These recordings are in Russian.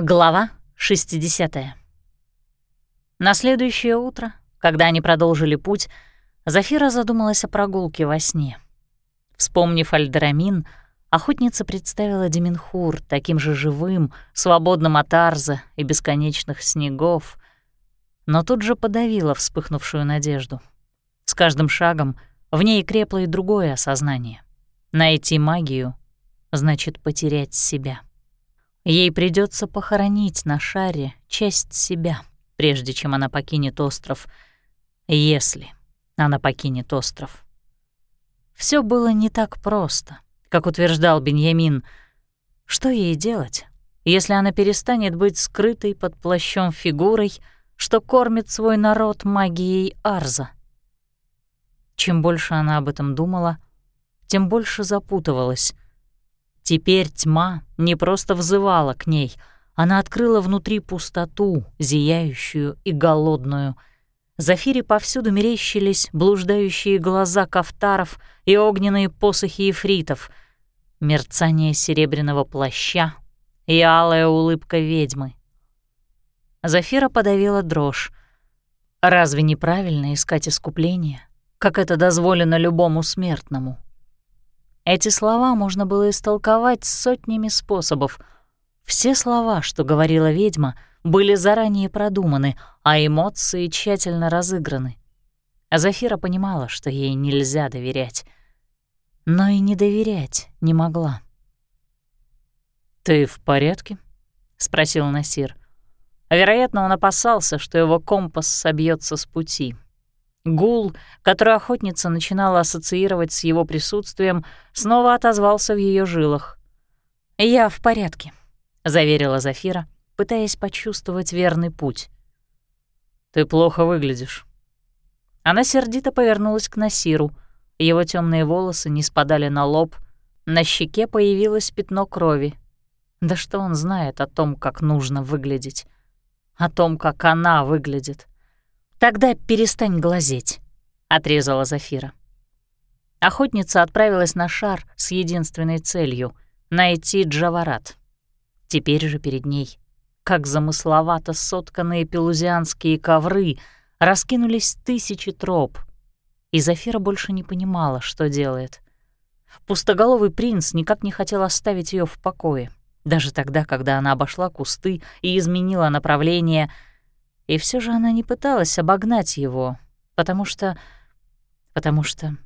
Глава 60. На следующее утро, когда они продолжили путь, Зафира задумалась о прогулке во сне. Вспомнив Альдерамин, охотница представила Деминхур таким же живым, свободным от арза и бесконечных снегов, но тут же подавила вспыхнувшую надежду. С каждым шагом в ней крепло и другое осознание. Найти магию — значит потерять себя. Ей придется похоронить на шаре часть себя, прежде чем она покинет остров, если она покинет остров. Все было не так просто, как утверждал Беньямин. Что ей делать, если она перестанет быть скрытой под плащом фигурой, что кормит свой народ магией Арза? Чем больше она об этом думала, тем больше запутывалась — Теперь тьма не просто взывала к ней, она открыла внутри пустоту, зияющую и голодную. Зафире повсюду мерещились блуждающие глаза кафтаров и огненные посохи ифритов, мерцание серебряного плаща и алая улыбка ведьмы. Зафира подавила дрожь. Разве неправильно искать искупление, как это дозволено любому смертному? Эти слова можно было истолковать сотнями способов. Все слова, что говорила ведьма, были заранее продуманы, а эмоции тщательно разыграны. А Зафира понимала, что ей нельзя доверять. Но и не доверять не могла. «Ты в порядке?» — спросил Насир. Вероятно, он опасался, что его компас собьется с пути. Гул, который охотница начинала ассоциировать с его присутствием, снова отозвался в ее жилах. «Я в порядке», — заверила Зафира, пытаясь почувствовать верный путь. «Ты плохо выглядишь». Она сердито повернулась к Насиру. Его темные волосы не спадали на лоб, на щеке появилось пятно крови. Да что он знает о том, как нужно выглядеть? О том, как она выглядит? «Тогда перестань глазеть», — отрезала Зафира. Охотница отправилась на шар с единственной целью — найти Джаварат. Теперь же перед ней, как замысловато сотканные пелузианские ковры, раскинулись тысячи троп, и Зафира больше не понимала, что делает. Пустоголовый принц никак не хотел оставить ее в покое, даже тогда, когда она обошла кусты и изменила направление — и все же она не пыталась обогнать его, потому что... потому что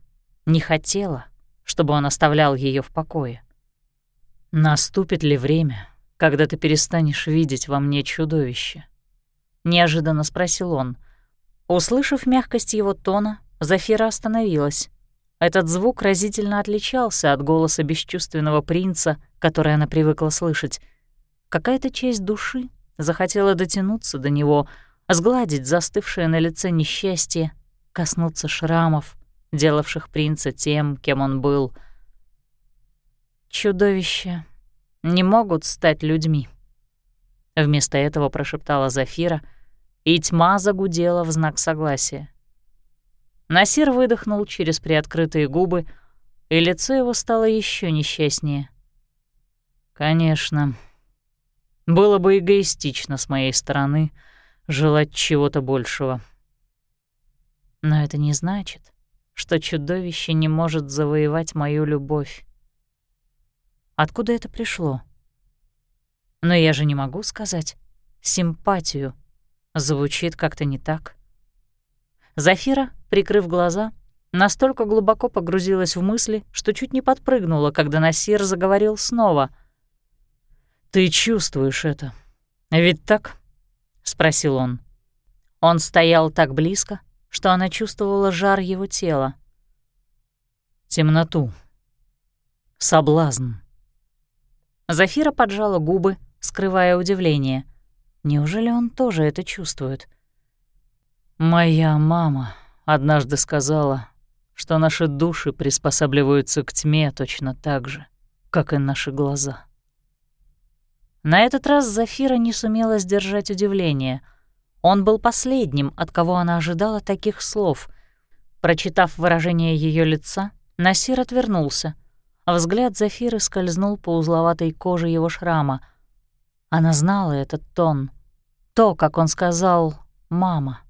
не хотела, чтобы он оставлял ее в покое. «Наступит ли время, когда ты перестанешь видеть во мне чудовище?» — неожиданно спросил он. Услышав мягкость его тона, Зафира остановилась. Этот звук разительно отличался от голоса бесчувственного принца, который она привыкла слышать. Какая-то часть души захотела дотянуться до него, сгладить застывшее на лице несчастье, коснуться шрамов, делавших принца тем, кем он был. Чудовища не могут стать людьми. Вместо этого прошептала Зафира, и тьма загудела в знак согласия. Насир выдохнул через приоткрытые губы, и лицо его стало еще несчастнее. «Конечно, было бы эгоистично с моей стороны — желать чего-то большего. Но это не значит, что чудовище не может завоевать мою любовь. Откуда это пришло? Но я же не могу сказать. Симпатию. Звучит как-то не так. Зафира, прикрыв глаза, настолько глубоко погрузилась в мысли, что чуть не подпрыгнула, когда Насир заговорил снова. «Ты чувствуешь это, ведь так?» — спросил он. Он стоял так близко, что она чувствовала жар его тела. Темноту. Соблазн. Зафира поджала губы, скрывая удивление. Неужели он тоже это чувствует? «Моя мама однажды сказала, что наши души приспосабливаются к тьме точно так же, как и наши глаза». На этот раз Зафира не сумела сдержать удивление. Он был последним, от кого она ожидала таких слов. Прочитав выражение ее лица, Насир отвернулся. Взгляд Зафиры скользнул по узловатой коже его шрама. Она знала этот тон, то, как он сказал «мама».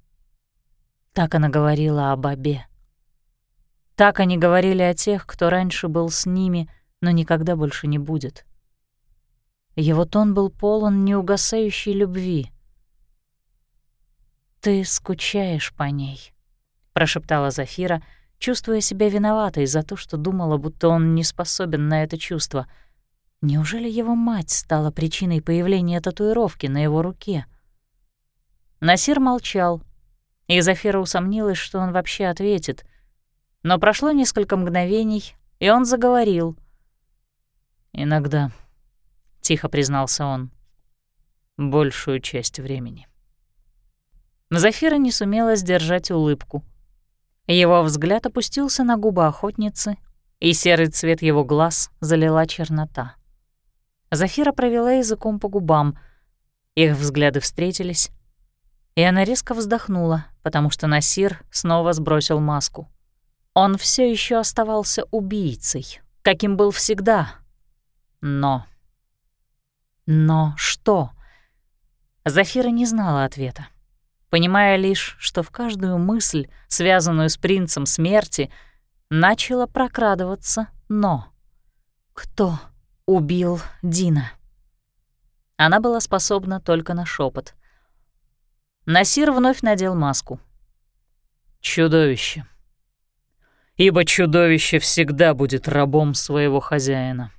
Так она говорила о бабе. Так они говорили о тех, кто раньше был с ними, но никогда больше не будет. Его тон был полон неугасающей любви. «Ты скучаешь по ней», — прошептала Зафира, чувствуя себя виноватой за то, что думала, будто он не способен на это чувство. Неужели его мать стала причиной появления татуировки на его руке? Насир молчал, и Зафира усомнилась, что он вообще ответит. Но прошло несколько мгновений, и он заговорил. «Иногда», — тихо признался он, — «большую часть времени». Зафира не сумела сдержать улыбку. Его взгляд опустился на губы охотницы, и серый цвет его глаз залила чернота. Зафира провела языком по губам. Их взгляды встретились, и она резко вздохнула, потому что Насир снова сбросил маску. Он все еще оставался убийцей, каким был всегда. Но... Но что? Зафира не знала ответа, понимая лишь, что в каждую мысль, связанную с принцем смерти, начало прокрадываться «но». Кто убил Дина? Она была способна только на шепот. Насир вновь надел маску. «Чудовище. Ибо чудовище всегда будет рабом своего хозяина».